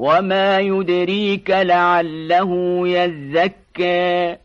وما يدريك لعله يزكى